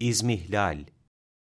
İzmihlal.